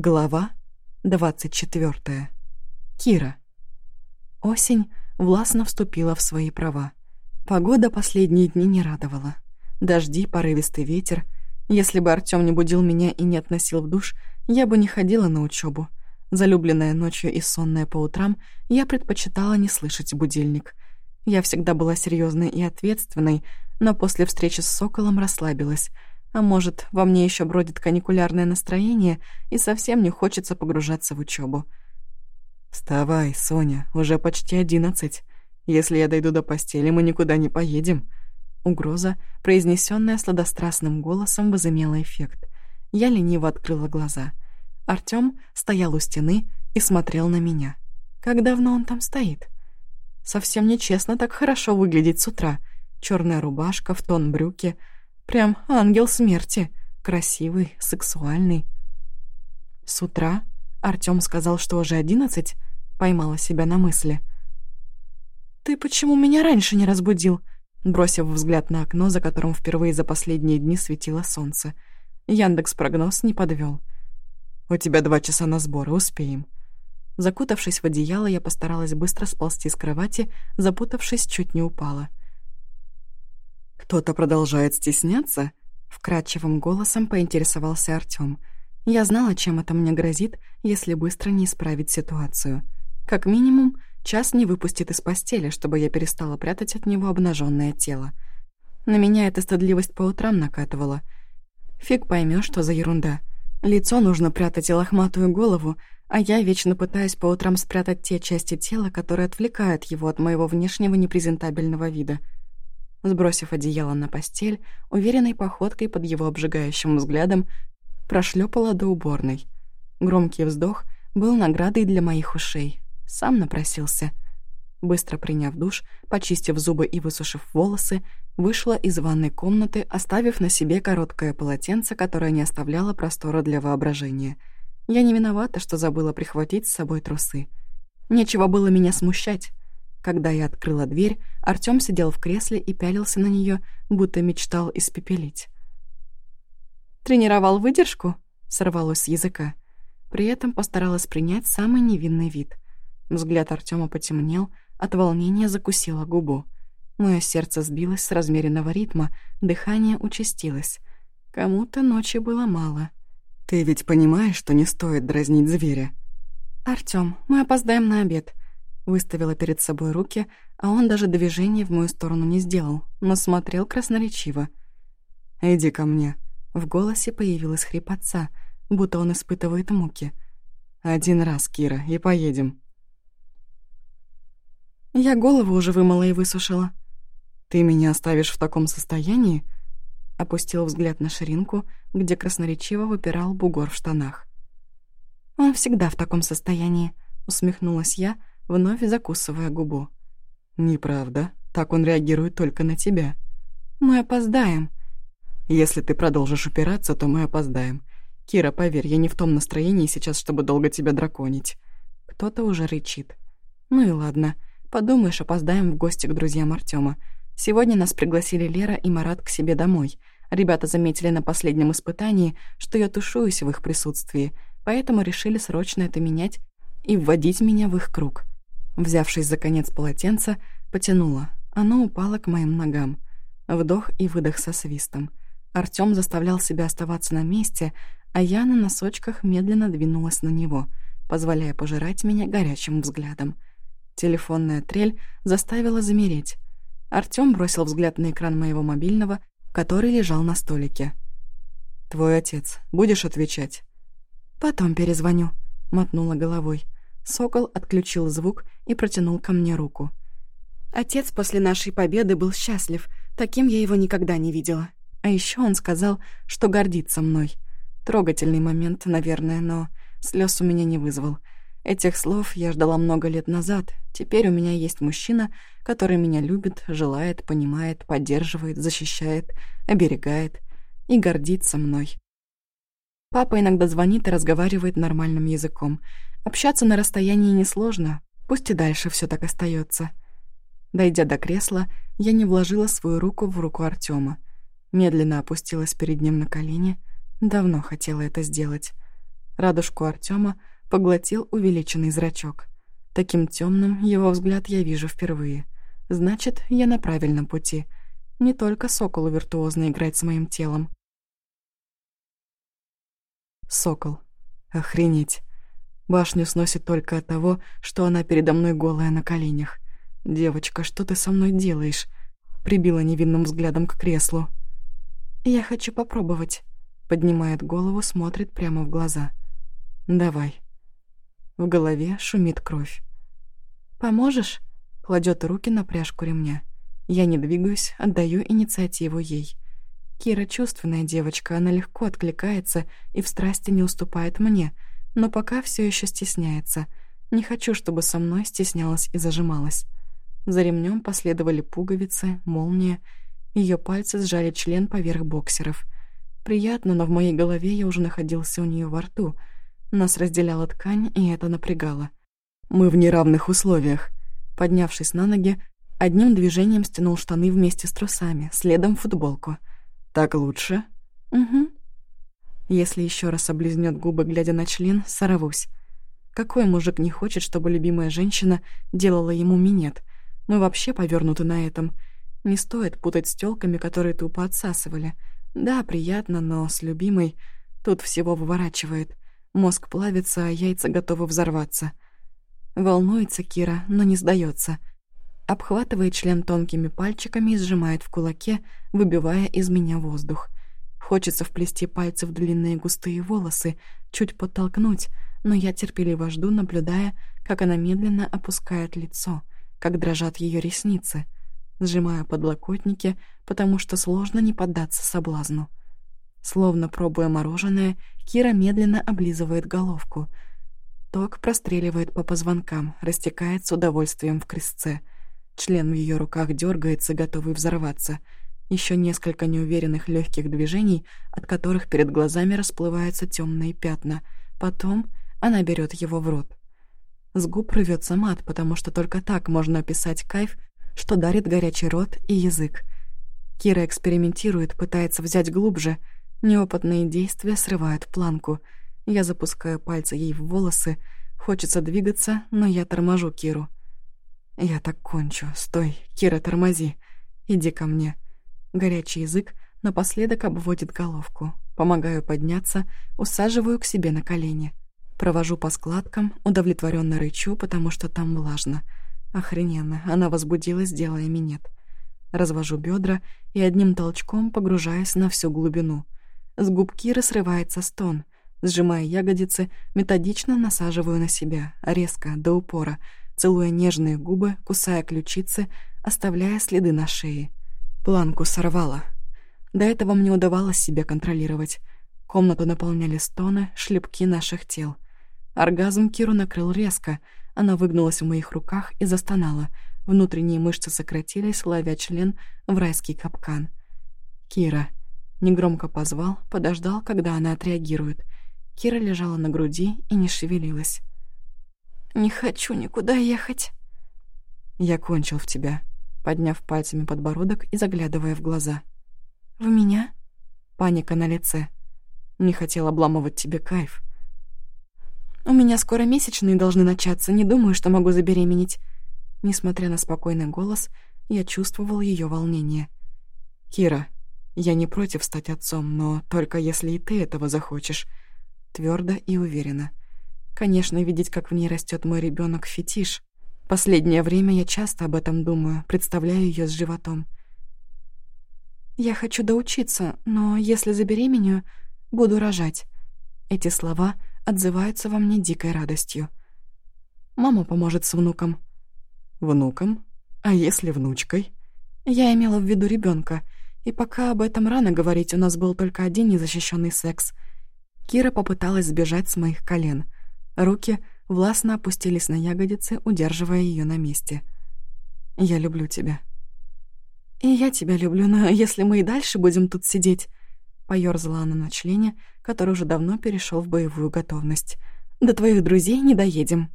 Глава 24. Кира. Осень властно вступила в свои права. Погода последние дни не радовала. Дожди, порывистый ветер. Если бы Артём не будил меня и не относил в душ, я бы не ходила на учебу. Залюбленная ночью и сонная по утрам, я предпочитала не слышать будильник. Я всегда была серьезной и ответственной, но после встречи с Соколом расслабилась — а может, во мне еще бродит каникулярное настроение и совсем не хочется погружаться в учебу. «Вставай, Соня, уже почти одиннадцать. Если я дойду до постели, мы никуда не поедем». Угроза, произнесенная сладострастным голосом, возымела эффект. Я лениво открыла глаза. Артём стоял у стены и смотрел на меня. Как давно он там стоит? Совсем нечестно так хорошо выглядеть с утра. Черная рубашка, в тон брюки — Прям ангел смерти. Красивый, сексуальный. С утра Артём сказал, что уже одиннадцать, поймала себя на мысли. «Ты почему меня раньше не разбудил?» Бросив взгляд на окно, за которым впервые за последние дни светило солнце. Яндекс-прогноз не подвёл. «У тебя два часа на сборы, успеем». Закутавшись в одеяло, я постаралась быстро сползти с кровати, запутавшись, чуть не упала. «Кто-то продолжает стесняться?» Вкрадчивым голосом поинтересовался Артём. Я знала, чем это мне грозит, если быстро не исправить ситуацию. Как минимум, час не выпустит из постели, чтобы я перестала прятать от него обнаженное тело. На меня эта стыдливость по утрам накатывала. Фиг поймешь, что за ерунда. Лицо нужно прятать и лохматую голову, а я вечно пытаюсь по утрам спрятать те части тела, которые отвлекают его от моего внешнего непрезентабельного вида — Сбросив одеяло на постель, уверенной походкой под его обжигающим взглядом, прошлепала до уборной. Громкий вздох был наградой для моих ушей. Сам напросился. Быстро приняв душ, почистив зубы и высушив волосы, вышла из ванной комнаты, оставив на себе короткое полотенце, которое не оставляло простора для воображения. Я не виновата, что забыла прихватить с собой трусы. Нечего было меня смущать. Когда я открыла дверь, Артём сидел в кресле и пялился на неё, будто мечтал испепелить. «Тренировал выдержку?» — сорвалось с языка. При этом постаралась принять самый невинный вид. Взгляд Артёма потемнел, от волнения закусила губу. Моё сердце сбилось с размеренного ритма, дыхание участилось. Кому-то ночи было мало. «Ты ведь понимаешь, что не стоит дразнить зверя?» «Артём, мы опоздаем на обед», Выставила перед собой руки, а он даже движения в мою сторону не сделал, но смотрел красноречиво. «Иди ко мне». В голосе появилась хрипотца, будто он испытывает муки. «Один раз, Кира, и поедем». Я голову уже вымыла и высушила. «Ты меня оставишь в таком состоянии?» Опустил взгляд на ширинку, где красноречиво выпирал бугор в штанах. «Он всегда в таком состоянии», — усмехнулась я, вновь закусывая губу. «Неправда. Так он реагирует только на тебя». «Мы опоздаем». «Если ты продолжишь упираться, то мы опоздаем. Кира, поверь, я не в том настроении сейчас, чтобы долго тебя драконить». Кто-то уже рычит. «Ну и ладно. Подумаешь, опоздаем в гости к друзьям Артема. Сегодня нас пригласили Лера и Марат к себе домой. Ребята заметили на последнем испытании, что я тушуюсь в их присутствии, поэтому решили срочно это менять и вводить меня в их круг. Взявшись за конец полотенца, потянула. Оно упало к моим ногам. Вдох и выдох со свистом. Артём заставлял себя оставаться на месте, а я на носочках медленно двинулась на него, позволяя пожирать меня горячим взглядом. Телефонная трель заставила замереть. Артём бросил взгляд на экран моего мобильного, который лежал на столике. «Твой отец. Будешь отвечать?» «Потом перезвоню», — мотнула головой. Сокол отключил звук и протянул ко мне руку. Отец после нашей победы был счастлив, таким я его никогда не видела. А еще он сказал, что гордится мной. Трогательный момент, наверное, но слез у меня не вызвал. Этих слов я ждала много лет назад. Теперь у меня есть мужчина, который меня любит, желает, понимает, поддерживает, защищает, оберегает и гордится мной. Папа иногда звонит и разговаривает нормальным языком. Общаться на расстоянии несложно, пусть и дальше все так остается. Дойдя до кресла, я не вложила свою руку в руку Артема. Медленно опустилась перед ним на колени. Давно хотела это сделать. Радужку Артема поглотил увеличенный зрачок. Таким темным его взгляд я вижу впервые. Значит, я на правильном пути. Не только соколу виртуозно играть с моим телом. Сокол. Охренеть. Башню сносит только от того, что она передо мной голая на коленях. «Девочка, что ты со мной делаешь?» Прибила невинным взглядом к креслу. «Я хочу попробовать». Поднимает голову, смотрит прямо в глаза. «Давай». В голове шумит кровь. «Поможешь?» Кладет руки на пряжку ремня. Я не двигаюсь, отдаю инициативу ей. Кира чувственная девочка, она легко откликается и в страсти не уступает мне, но пока все еще стесняется. Не хочу, чтобы со мной стеснялась и зажималась. За ремнем последовали пуговицы, молния. Ее пальцы сжали член поверх боксеров. Приятно, но в моей голове я уже находился у нее во рту. Нас разделяла ткань, и это напрягало. Мы в неравных условиях. Поднявшись на ноги, одним движением стянул штаны вместе с трусами, следом футболку. «Так лучше?» «Угу». Если еще раз облизнет губы, глядя на член, сорвусь. Какой мужик не хочет, чтобы любимая женщина делала ему минет? Мы вообще повернуты на этом. Не стоит путать с тёлками, которые тупо отсасывали. Да, приятно, но с любимой тут всего выворачивает. Мозг плавится, а яйца готовы взорваться. Волнуется Кира, но не сдается. Обхватывает член тонкими пальчиками и сжимает в кулаке, выбивая из меня воздух. Хочется вплести пальцы в длинные густые волосы, чуть подтолкнуть, но я терпеливо жду, наблюдая, как она медленно опускает лицо, как дрожат ее ресницы. Сжимаю подлокотники, потому что сложно не поддаться соблазну. Словно пробуя мороженое, Кира медленно облизывает головку — Ток простреливает по позвонкам, растекает с удовольствием в крестце. Член в ее руках дергается, готовый взорваться. Еще несколько неуверенных легких движений, от которых перед глазами расплываются темные пятна. Потом она берет его в рот. С губ рвется мат, потому что только так можно описать кайф, что дарит горячий рот и язык. Кира экспериментирует, пытается взять глубже. Неопытные действия срывают планку — я запускаю пальцы ей в волосы. Хочется двигаться, но я торможу Киру. «Я так кончу. Стой, Кира, тормози. Иди ко мне». Горячий язык напоследок обводит головку. Помогаю подняться, усаживаю к себе на колени. Провожу по складкам, удовлетворенно рычу, потому что там влажно. Охрененно, она возбудилась, делая минет. Развожу бедра и одним толчком погружаюсь на всю глубину. С губ Киры срывается стон — Сжимая ягодицы, методично насаживаю на себя, резко, до упора, целуя нежные губы, кусая ключицы, оставляя следы на шее. Планку сорвала. До этого мне удавалось себя контролировать. Комнату наполняли стоны, шлепки наших тел. Оргазм Киру накрыл резко. Она выгнулась в моих руках и застонала. Внутренние мышцы сократились, ловя член в райский капкан. «Кира». Негромко позвал, подождал, когда она отреагирует — Кира лежала на груди и не шевелилась. «Не хочу никуда ехать». «Я кончил в тебя», подняв пальцами подбородок и заглядывая в глаза. «В меня?» Паника на лице. «Не хотел обламывать тебе кайф». «У меня скоро месячные должны начаться, не думаю, что могу забеременеть». Несмотря на спокойный голос, я чувствовал ее волнение. «Кира, я не против стать отцом, но только если и ты этого захочешь твердо и уверенно. Конечно, видеть, как в ней растет мой ребенок, фетиш. Последнее время я часто об этом думаю, представляю ее с животом. «Я хочу доучиться, но если забеременею, буду рожать». Эти слова отзываются во мне дикой радостью. Мама поможет с внуком. Внуком? А если внучкой? Я имела в виду ребенка, и пока об этом рано говорить, у нас был только один незащищенный секс — Кира попыталась сбежать с моих колен. Руки властно опустились на ягодицы, удерживая ее на месте. «Я люблю тебя». «И я тебя люблю, но если мы и дальше будем тут сидеть...» Поёрзала она на члене, который уже давно перешел в боевую готовность. «До твоих друзей не доедем».